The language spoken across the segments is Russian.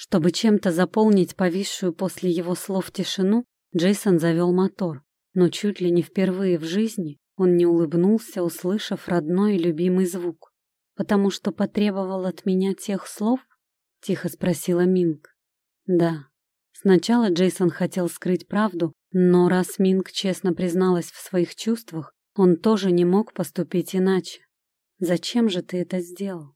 Чтобы чем-то заполнить повисшую после его слов тишину, Джейсон завел мотор, но чуть ли не впервые в жизни он не улыбнулся, услышав родной и любимый звук. «Потому что потребовал от меня тех слов?» — тихо спросила Минг. «Да». Сначала Джейсон хотел скрыть правду, но раз Минг честно призналась в своих чувствах, он тоже не мог поступить иначе. «Зачем же ты это сделал?»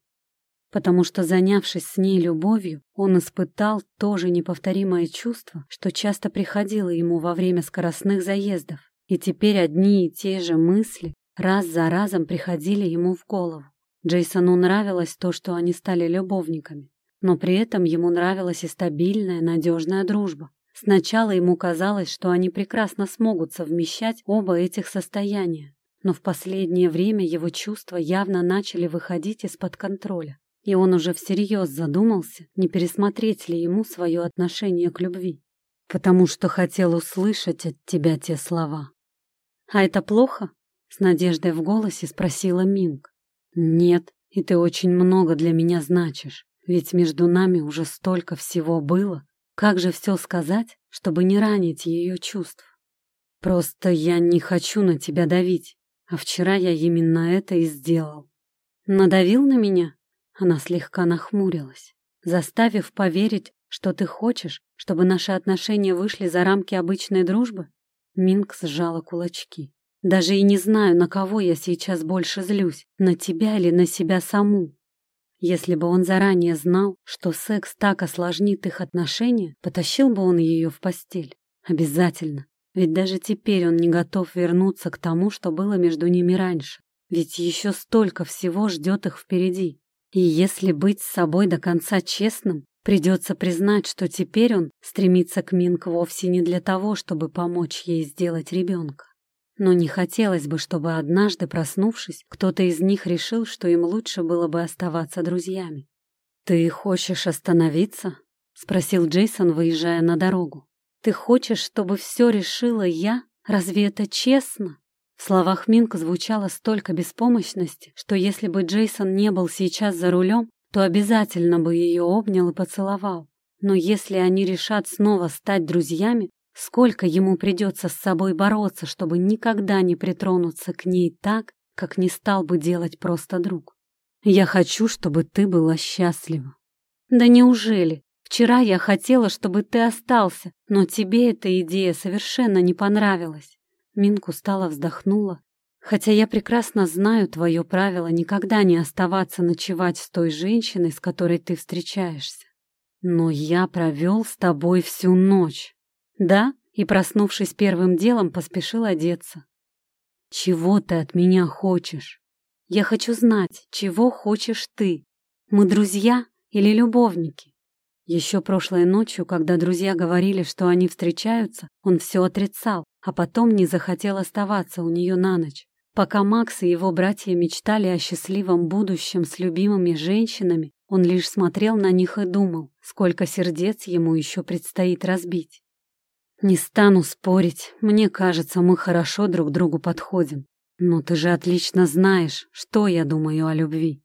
Потому что, занявшись с ней любовью, он испытал то же неповторимое чувство, что часто приходило ему во время скоростных заездов, и теперь одни и те же мысли раз за разом приходили ему в голову. Джейсону нравилось то, что они стали любовниками, но при этом ему нравилась и стабильная, надежная дружба. Сначала ему казалось, что они прекрасно смогут совмещать оба этих состояния, но в последнее время его чувства явно начали выходить из-под контроля. И он уже всерьез задумался, не пересмотреть ли ему свое отношение к любви. Потому что хотел услышать от тебя те слова. «А это плохо?» — с надеждой в голосе спросила Минг. «Нет, и ты очень много для меня значишь, ведь между нами уже столько всего было. Как же все сказать, чтобы не ранить ее чувств? Просто я не хочу на тебя давить, а вчера я именно это и сделал. Надавил на меня?» Она слегка нахмурилась, заставив поверить, что ты хочешь, чтобы наши отношения вышли за рамки обычной дружбы? Минк сжала кулачки. Даже и не знаю, на кого я сейчас больше злюсь, на тебя или на себя саму. Если бы он заранее знал, что секс так осложнит их отношения, потащил бы он ее в постель. Обязательно. Ведь даже теперь он не готов вернуться к тому, что было между ними раньше. Ведь еще столько всего ждет их впереди. И если быть с собой до конца честным, придется признать, что теперь он стремится к Минк вовсе не для того, чтобы помочь ей сделать ребенка. Но не хотелось бы, чтобы однажды, проснувшись, кто-то из них решил, что им лучше было бы оставаться друзьями. «Ты хочешь остановиться?» — спросил Джейсон, выезжая на дорогу. «Ты хочешь, чтобы все решила я? Разве это честно?» В словах Минка звучало столько беспомощности, что если бы Джейсон не был сейчас за рулем, то обязательно бы ее обнял и поцеловал. Но если они решат снова стать друзьями, сколько ему придется с собой бороться, чтобы никогда не притронуться к ней так, как не стал бы делать просто друг. Я хочу, чтобы ты была счастлива. Да неужели? Вчера я хотела, чтобы ты остался, но тебе эта идея совершенно не понравилась. Минк устало вздохнула. «Хотя я прекрасно знаю твое правило никогда не оставаться ночевать с той женщиной, с которой ты встречаешься. Но я провел с тобой всю ночь. Да?» И, проснувшись первым делом, поспешил одеться. «Чего ты от меня хочешь? Я хочу знать, чего хочешь ты. Мы друзья или любовники?» Еще прошлой ночью, когда друзья говорили, что они встречаются, он все отрицал, а потом не захотел оставаться у нее на ночь. Пока Макс и его братья мечтали о счастливом будущем с любимыми женщинами, он лишь смотрел на них и думал, сколько сердец ему еще предстоит разбить. «Не стану спорить, мне кажется, мы хорошо друг другу подходим. Но ты же отлично знаешь, что я думаю о любви.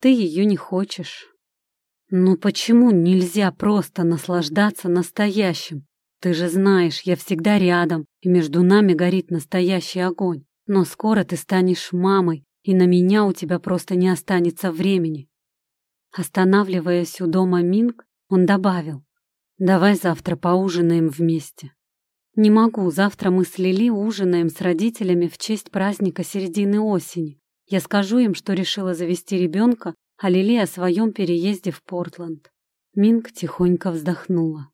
Ты ее не хочешь, «Ну почему нельзя просто наслаждаться настоящим? Ты же знаешь, я всегда рядом, и между нами горит настоящий огонь. Но скоро ты станешь мамой, и на меня у тебя просто не останется времени». Останавливаясь у дома Минг, он добавил, «Давай завтра поужинаем вместе». «Не могу, завтра мы с Лили ужинаем с родителями в честь праздника середины осени. Я скажу им, что решила завести ребенка, а Лили о своем переезде в Портленд. Минг тихонько вздохнула.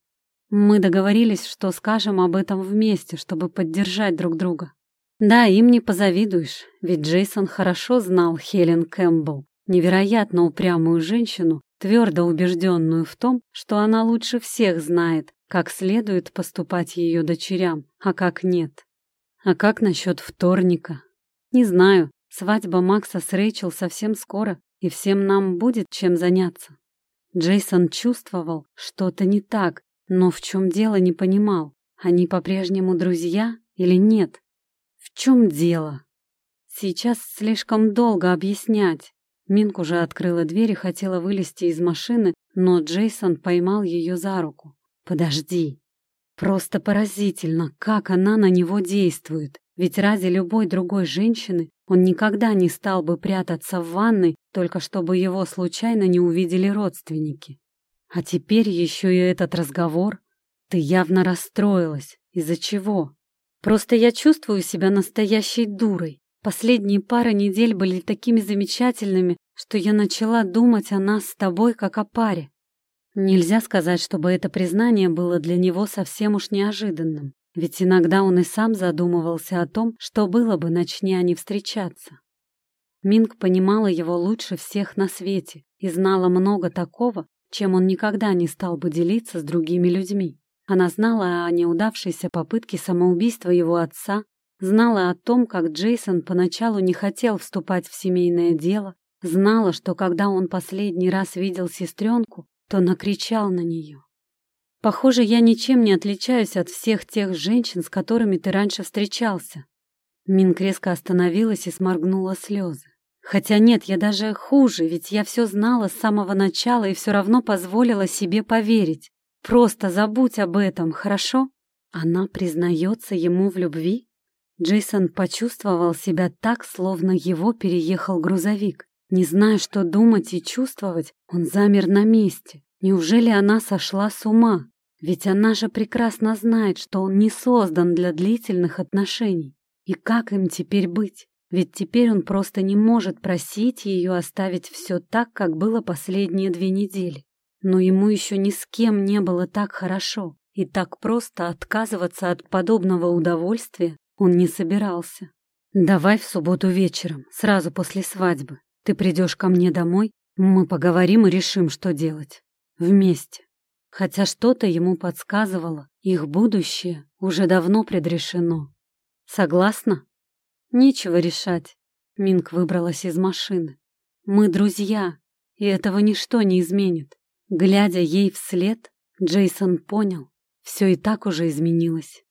Мы договорились, что скажем об этом вместе, чтобы поддержать друг друга. Да, им не позавидуешь, ведь Джейсон хорошо знал Хелен Кэмпбелл, невероятно упрямую женщину, твердо убежденную в том, что она лучше всех знает, как следует поступать ее дочерям, а как нет. А как насчет вторника? Не знаю, свадьба Макса с Рэйчел совсем скоро, и всем нам будет чем заняться. Джейсон чувствовал, что-то не так, но в чем дело не понимал. Они по-прежнему друзья или нет? В чем дело? Сейчас слишком долго объяснять. Минк уже открыла дверь и хотела вылезти из машины, но Джейсон поймал ее за руку. «Подожди!» Просто поразительно, как она на него действует. Ведь ради любой другой женщины он никогда не стал бы прятаться в ванной, только чтобы его случайно не увидели родственники. А теперь еще и этот разговор. Ты явно расстроилась. Из-за чего? Просто я чувствую себя настоящей дурой. Последние пара недель были такими замечательными, что я начала думать о нас с тобой как о паре. Нельзя сказать, чтобы это признание было для него совсем уж неожиданным, ведь иногда он и сам задумывался о том, что было бы, начни они встречаться. Минг понимала его лучше всех на свете и знала много такого, чем он никогда не стал бы делиться с другими людьми. Она знала о неудавшейся попытке самоубийства его отца, знала о том, как Джейсон поначалу не хотел вступать в семейное дело, знала, что когда он последний раз видел сестренку, то накричал на нее. «Похоже, я ничем не отличаюсь от всех тех женщин, с которыми ты раньше встречался». Минк резко остановилась и сморгнула слезы. «Хотя нет, я даже хуже, ведь я все знала с самого начала и все равно позволила себе поверить. Просто забудь об этом, хорошо?» Она признается ему в любви? Джейсон почувствовал себя так, словно его переехал грузовик. Не зная, что думать и чувствовать, он замер на месте. Неужели она сошла с ума? Ведь она же прекрасно знает, что он не создан для длительных отношений. И как им теперь быть? Ведь теперь он просто не может просить ее оставить все так, как было последние две недели. Но ему еще ни с кем не было так хорошо, и так просто отказываться от подобного удовольствия он не собирался. «Давай в субботу вечером, сразу после свадьбы. Ты придешь ко мне домой, мы поговорим и решим, что делать. Вместе. Хотя что-то ему подсказывало, их будущее уже давно предрешено. Согласна? Нечего решать. Минк выбралась из машины. Мы друзья, и этого ничто не изменит. Глядя ей вслед, Джейсон понял, все и так уже изменилось.